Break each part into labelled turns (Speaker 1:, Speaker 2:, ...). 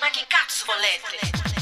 Speaker 1: Ma che cazzo volete?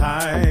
Speaker 2: time.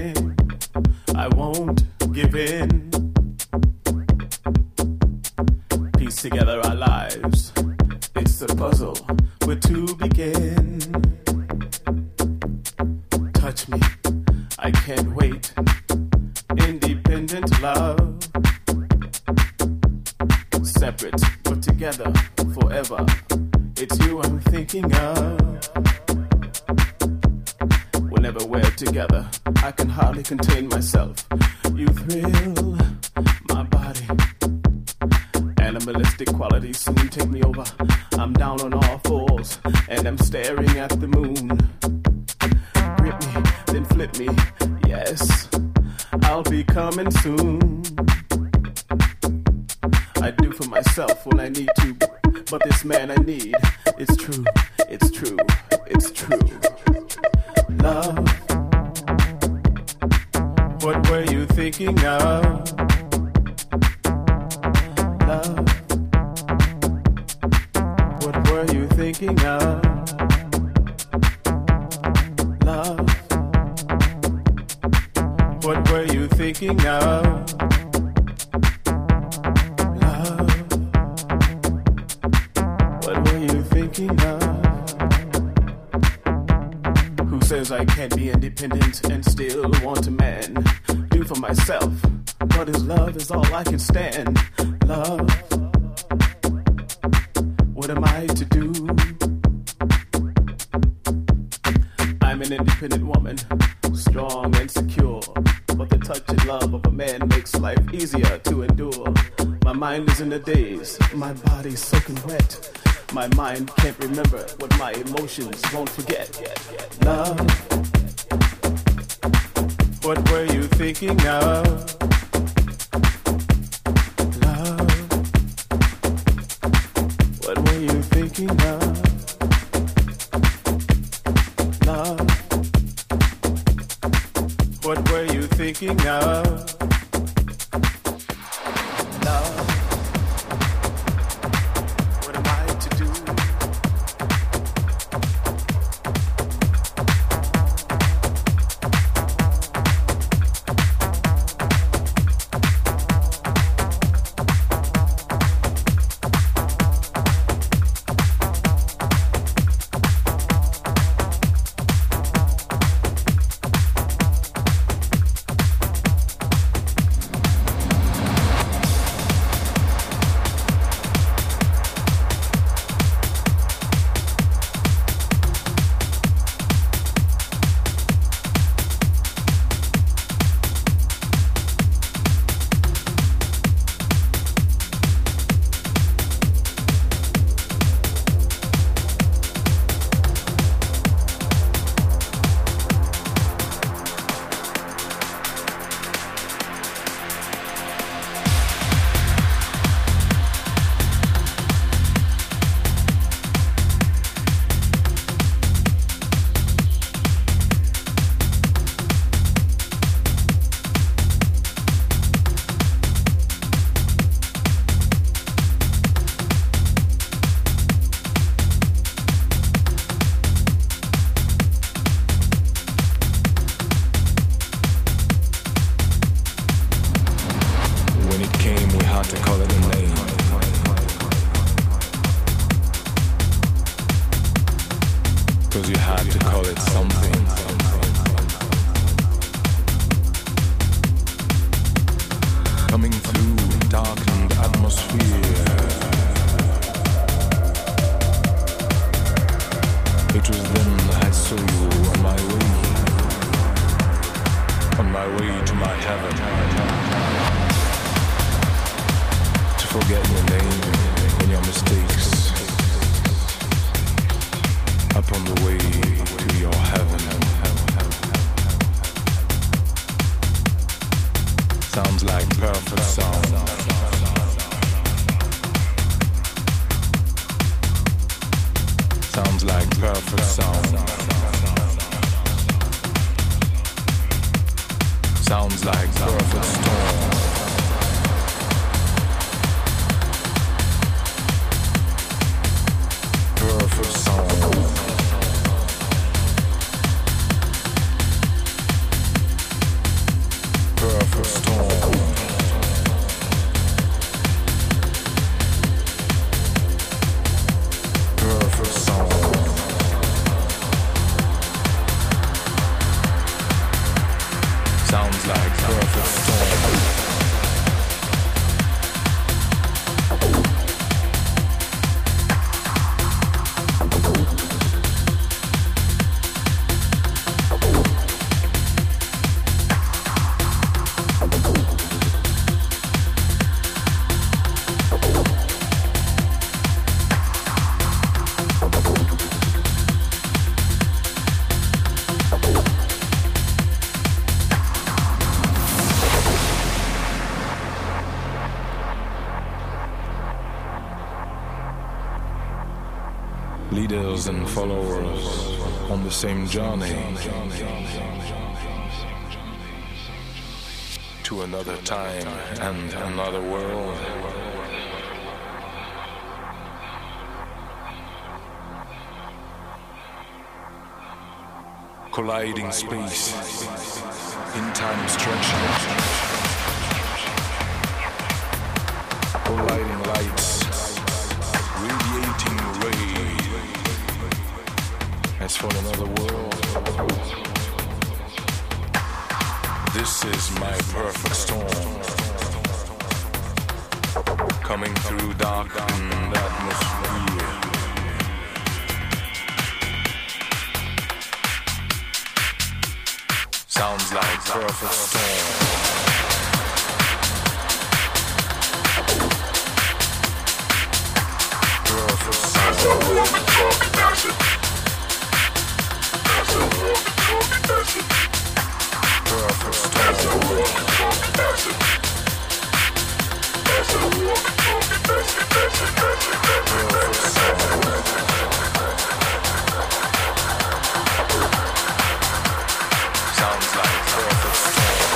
Speaker 2: What were you thinking of? Same journey to another time and another world. Colliding space in time stretching. Like perfect storm. Perfect sound. Perfect storm. Perfect sound. Sounds perfect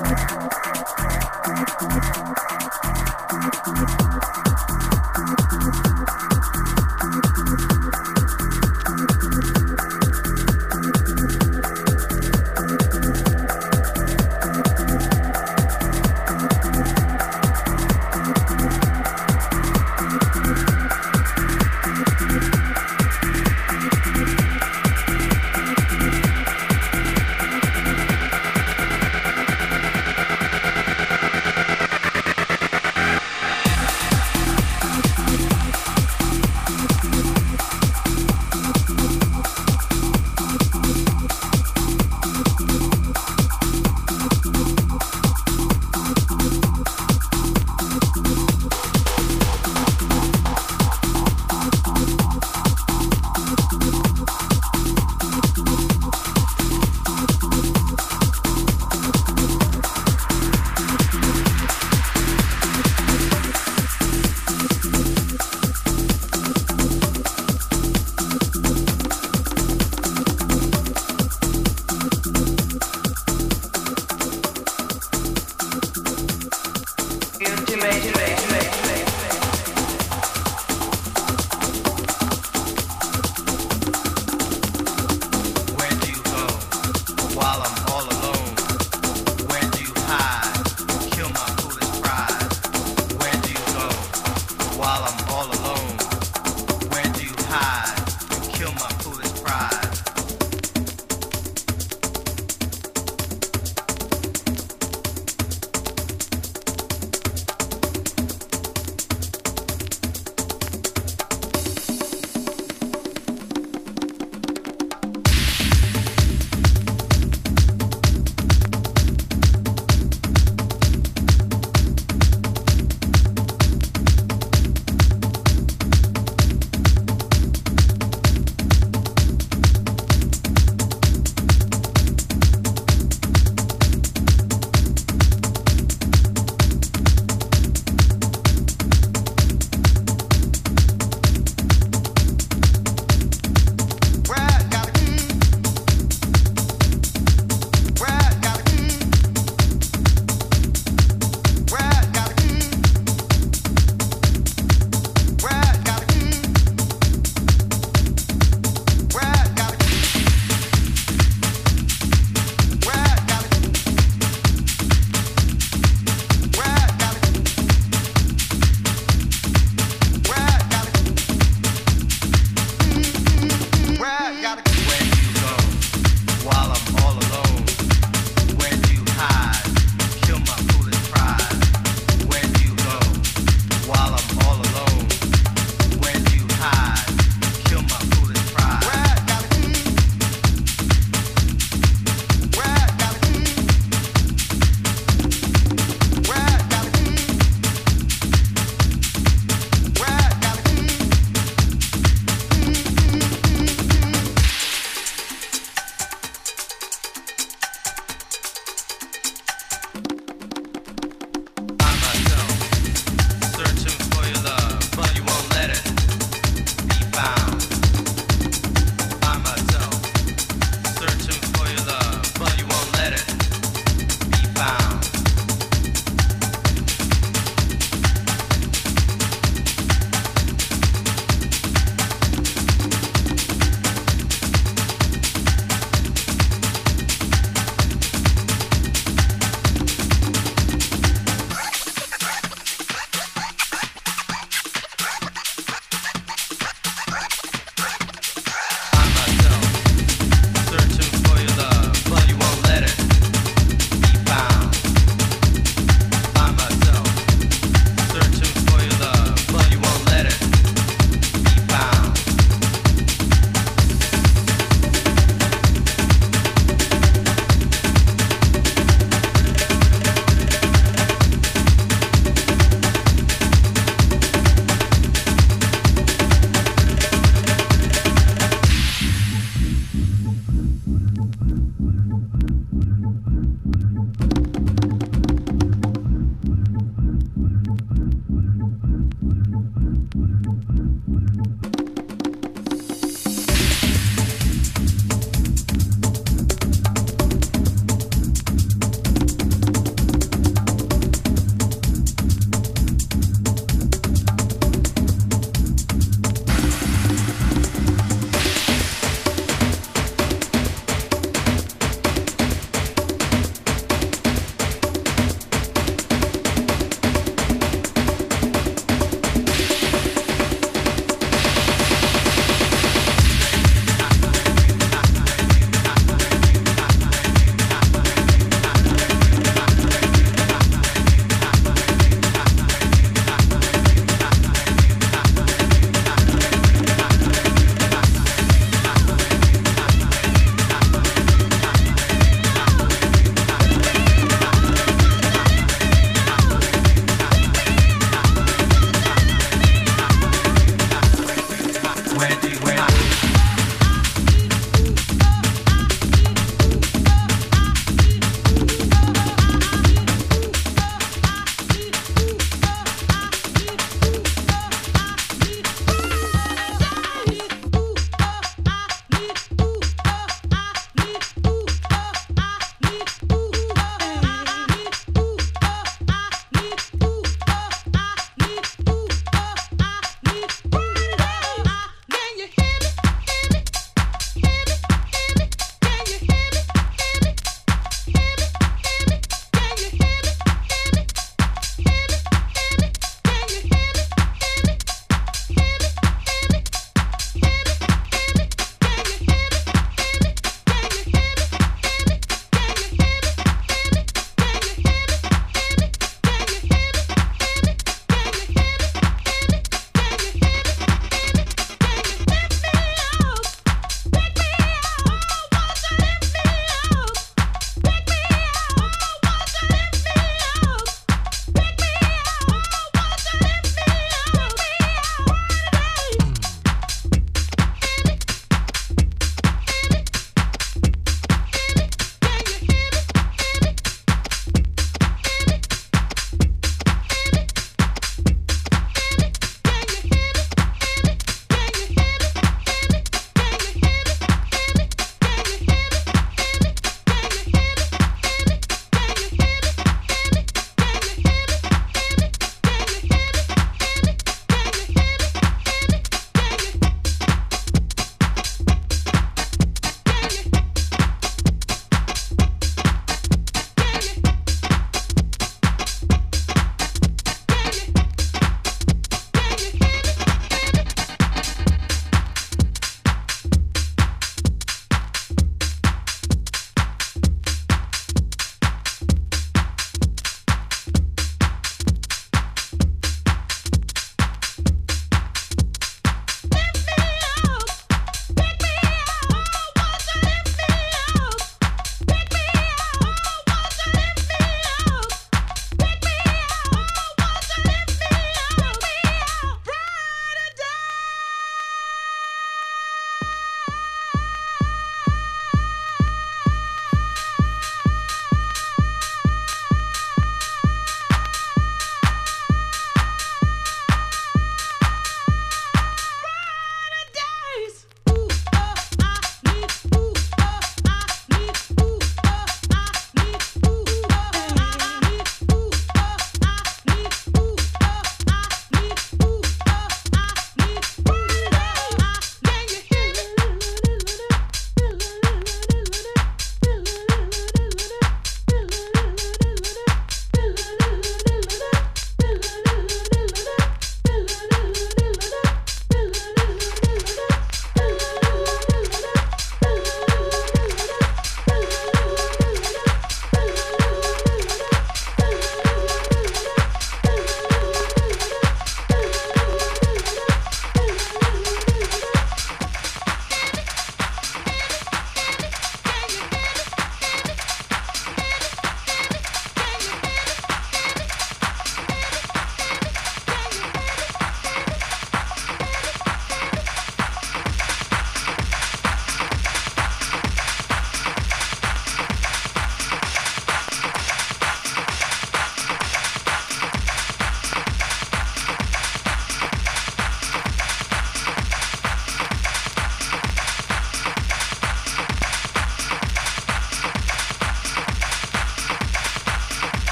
Speaker 3: Thank you.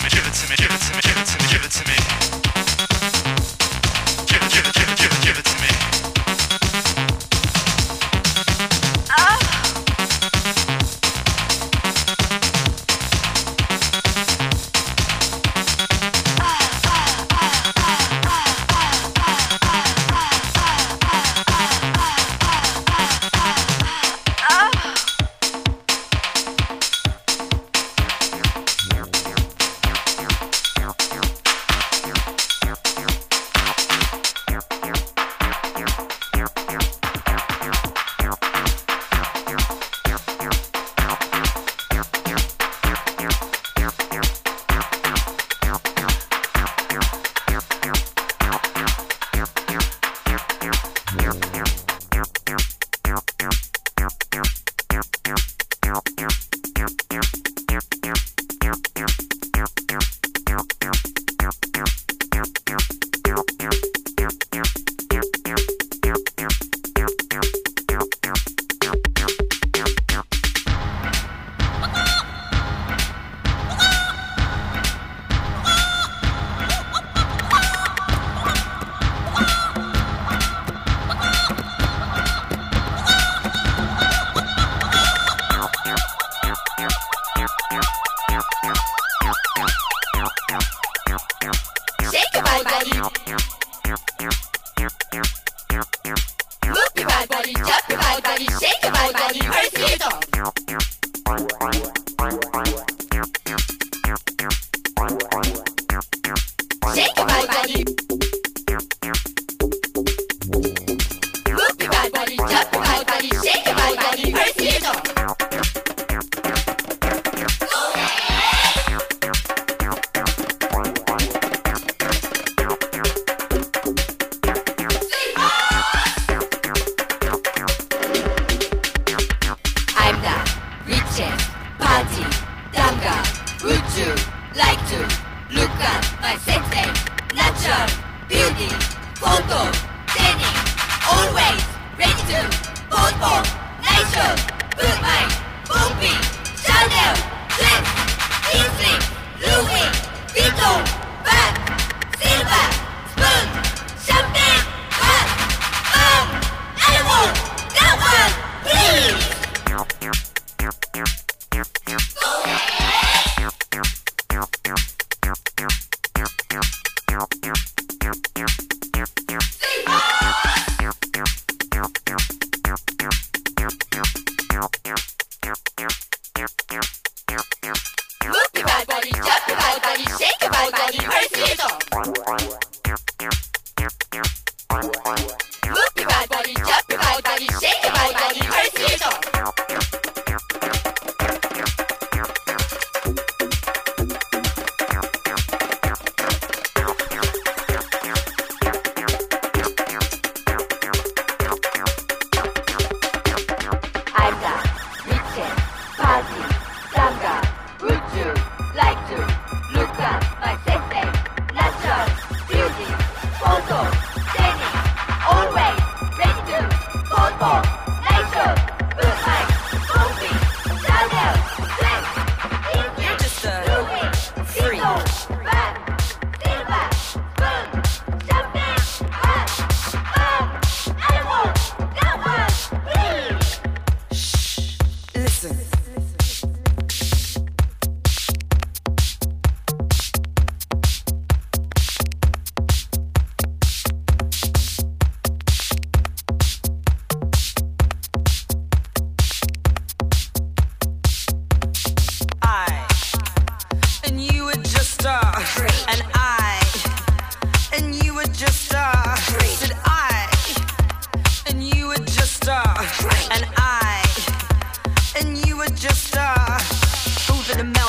Speaker 3: Image, image, image, image.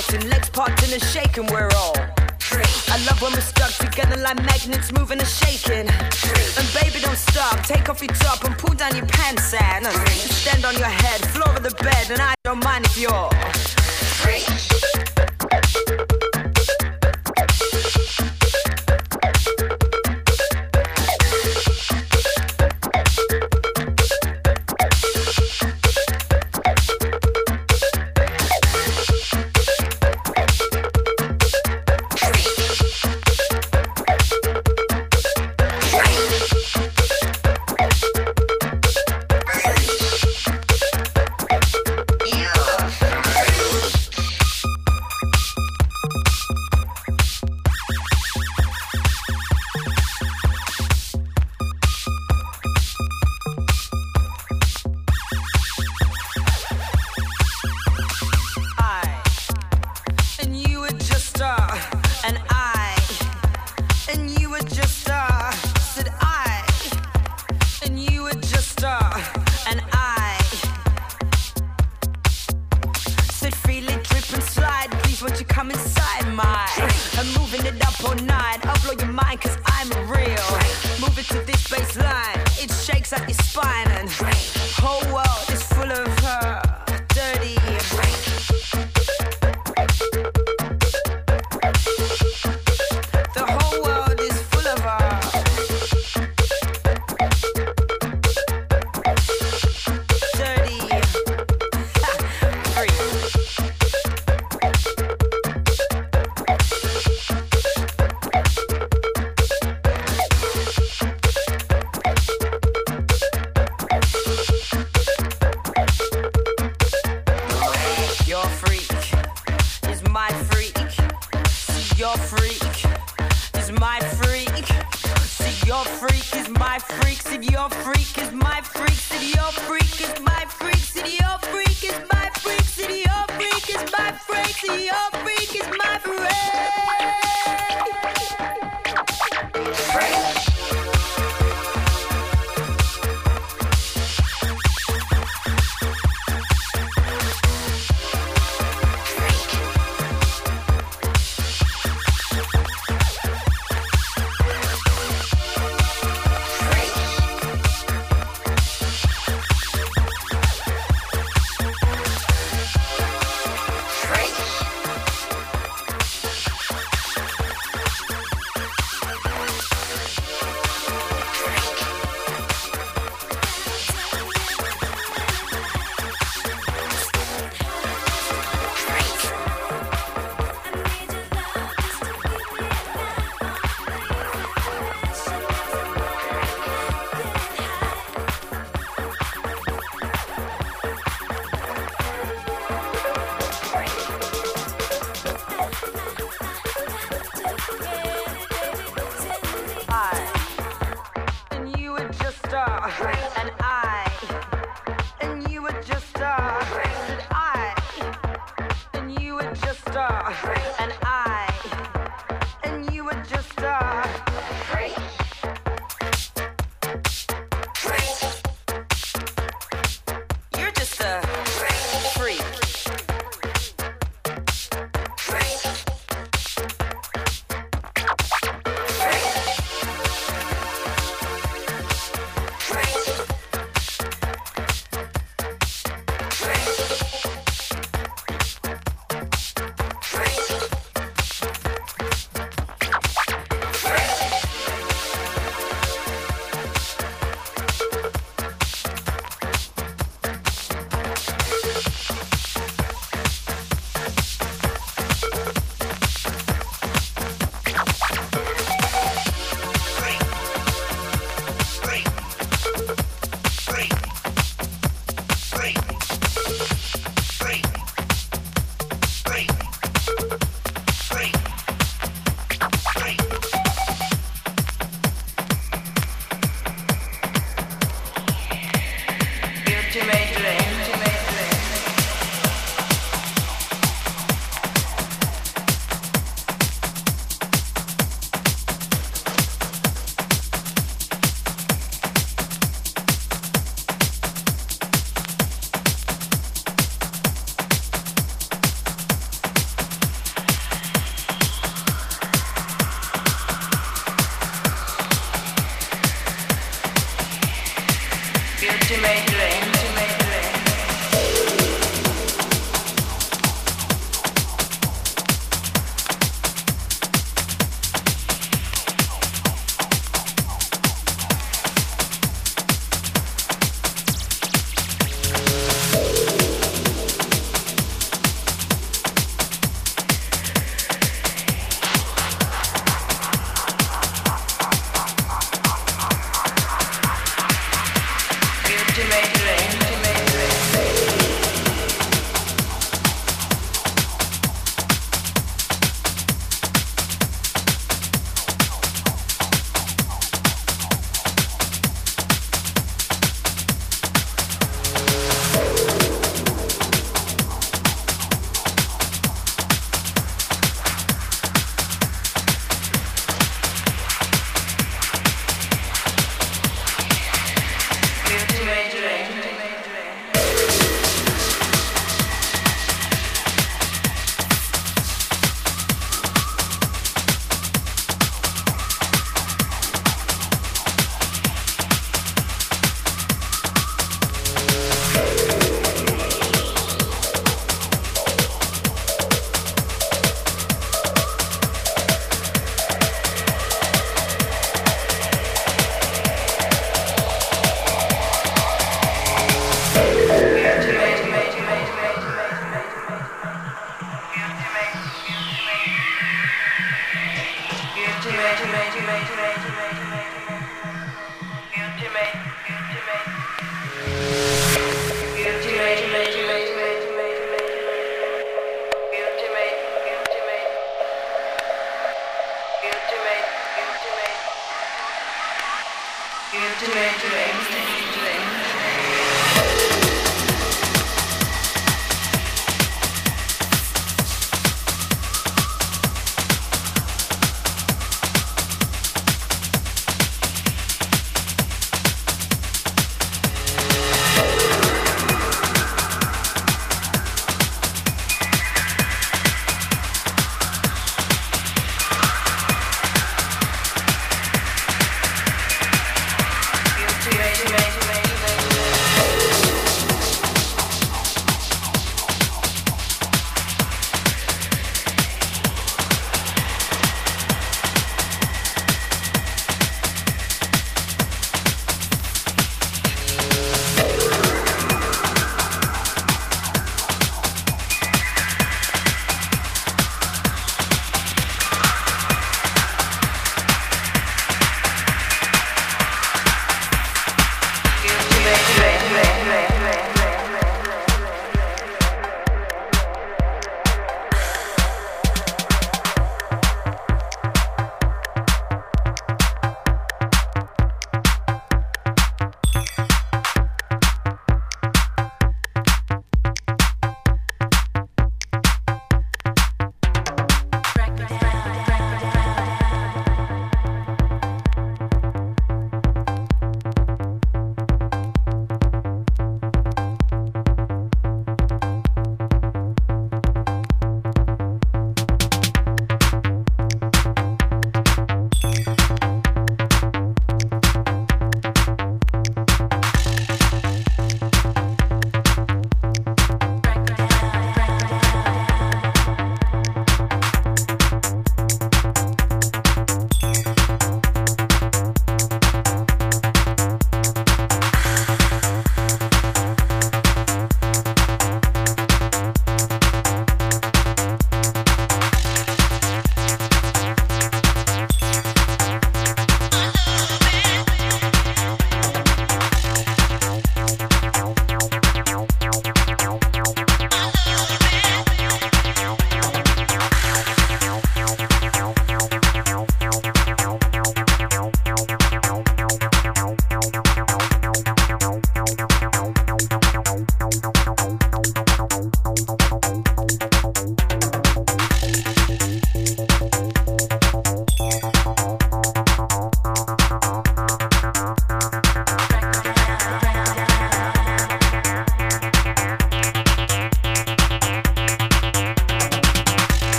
Speaker 3: bouncing, legs parting and shaking, we're all free. I
Speaker 4: love when we're stuck together like magnets, moving and shaking. And baby, don't stop, take off your top and pull down your pants and stand on your head, floor of the bed, and I don't mind if you're. Your freak is my freak. See your freak is my freak. See your freak is my freak. See your freak is my freak. See your freak is my freak. See your freak is my freak. freak.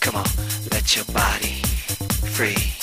Speaker 5: Come on, let your body free.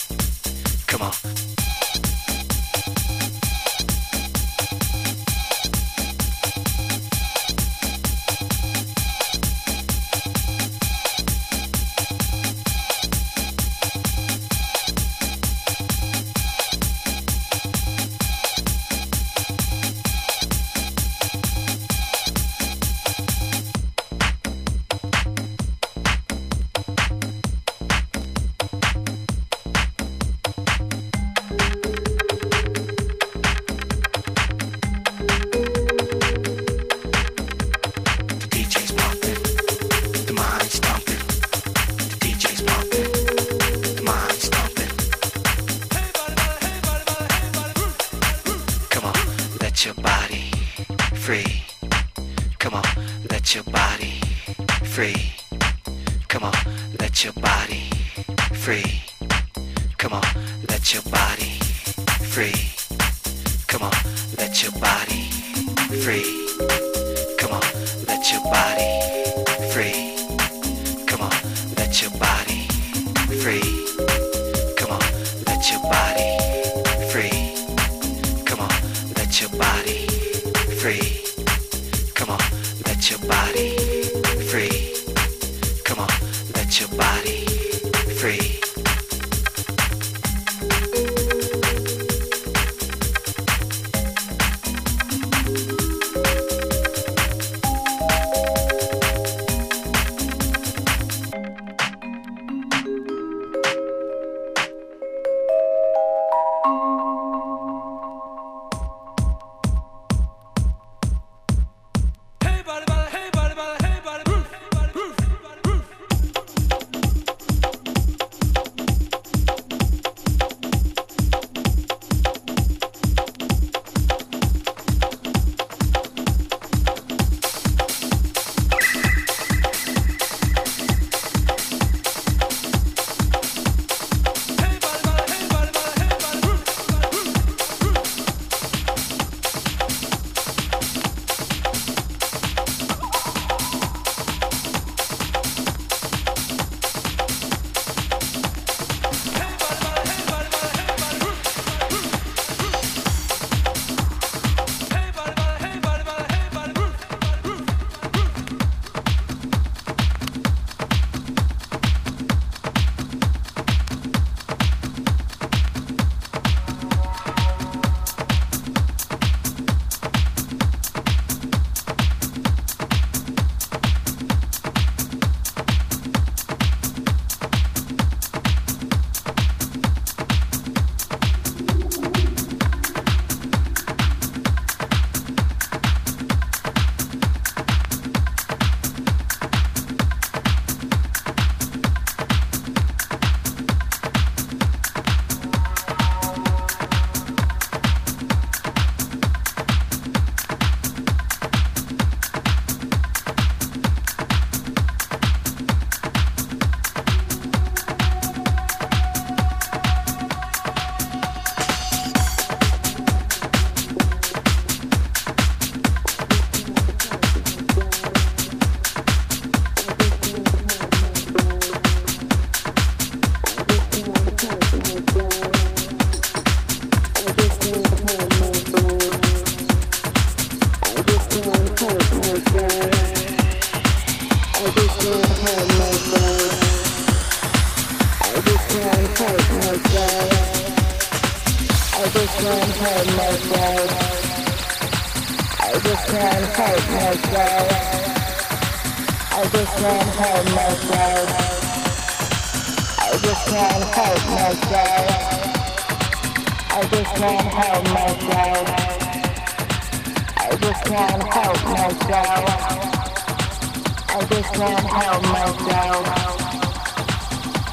Speaker 6: help myself.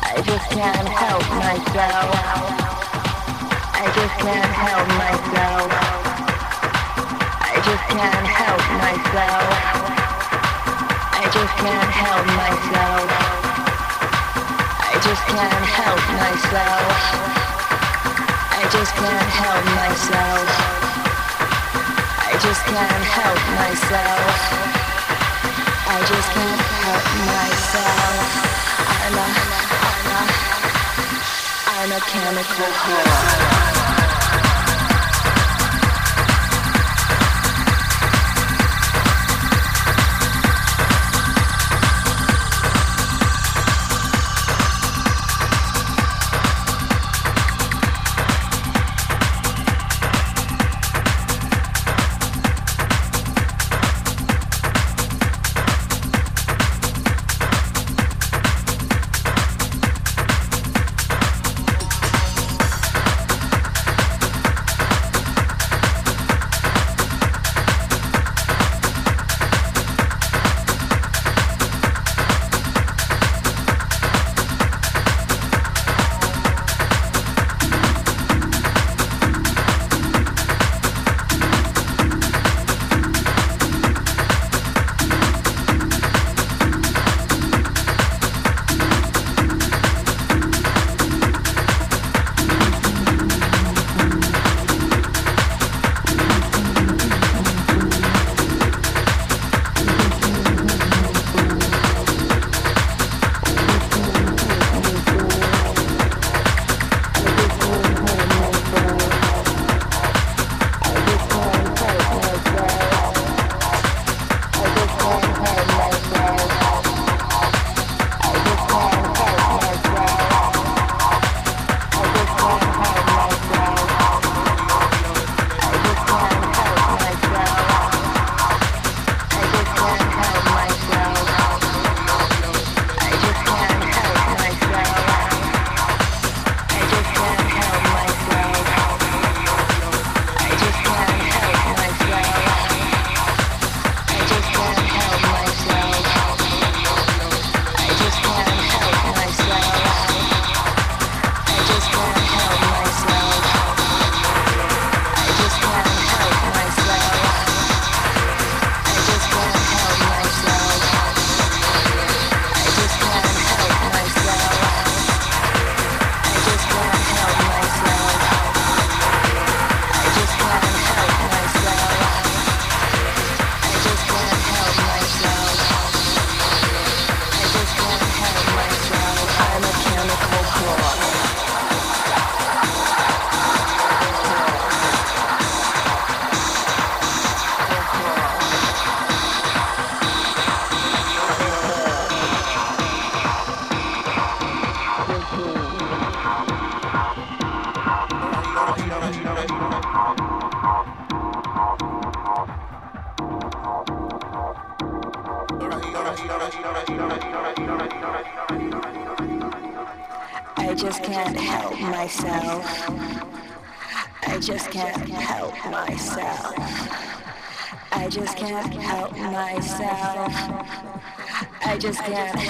Speaker 6: I just can't help myself. I just can't help myself. I just can't help myself. I just can't help myself. I just can't help myself. I just can't help myself. I just can't help myself. I'm a chemical whore.
Speaker 7: yeah.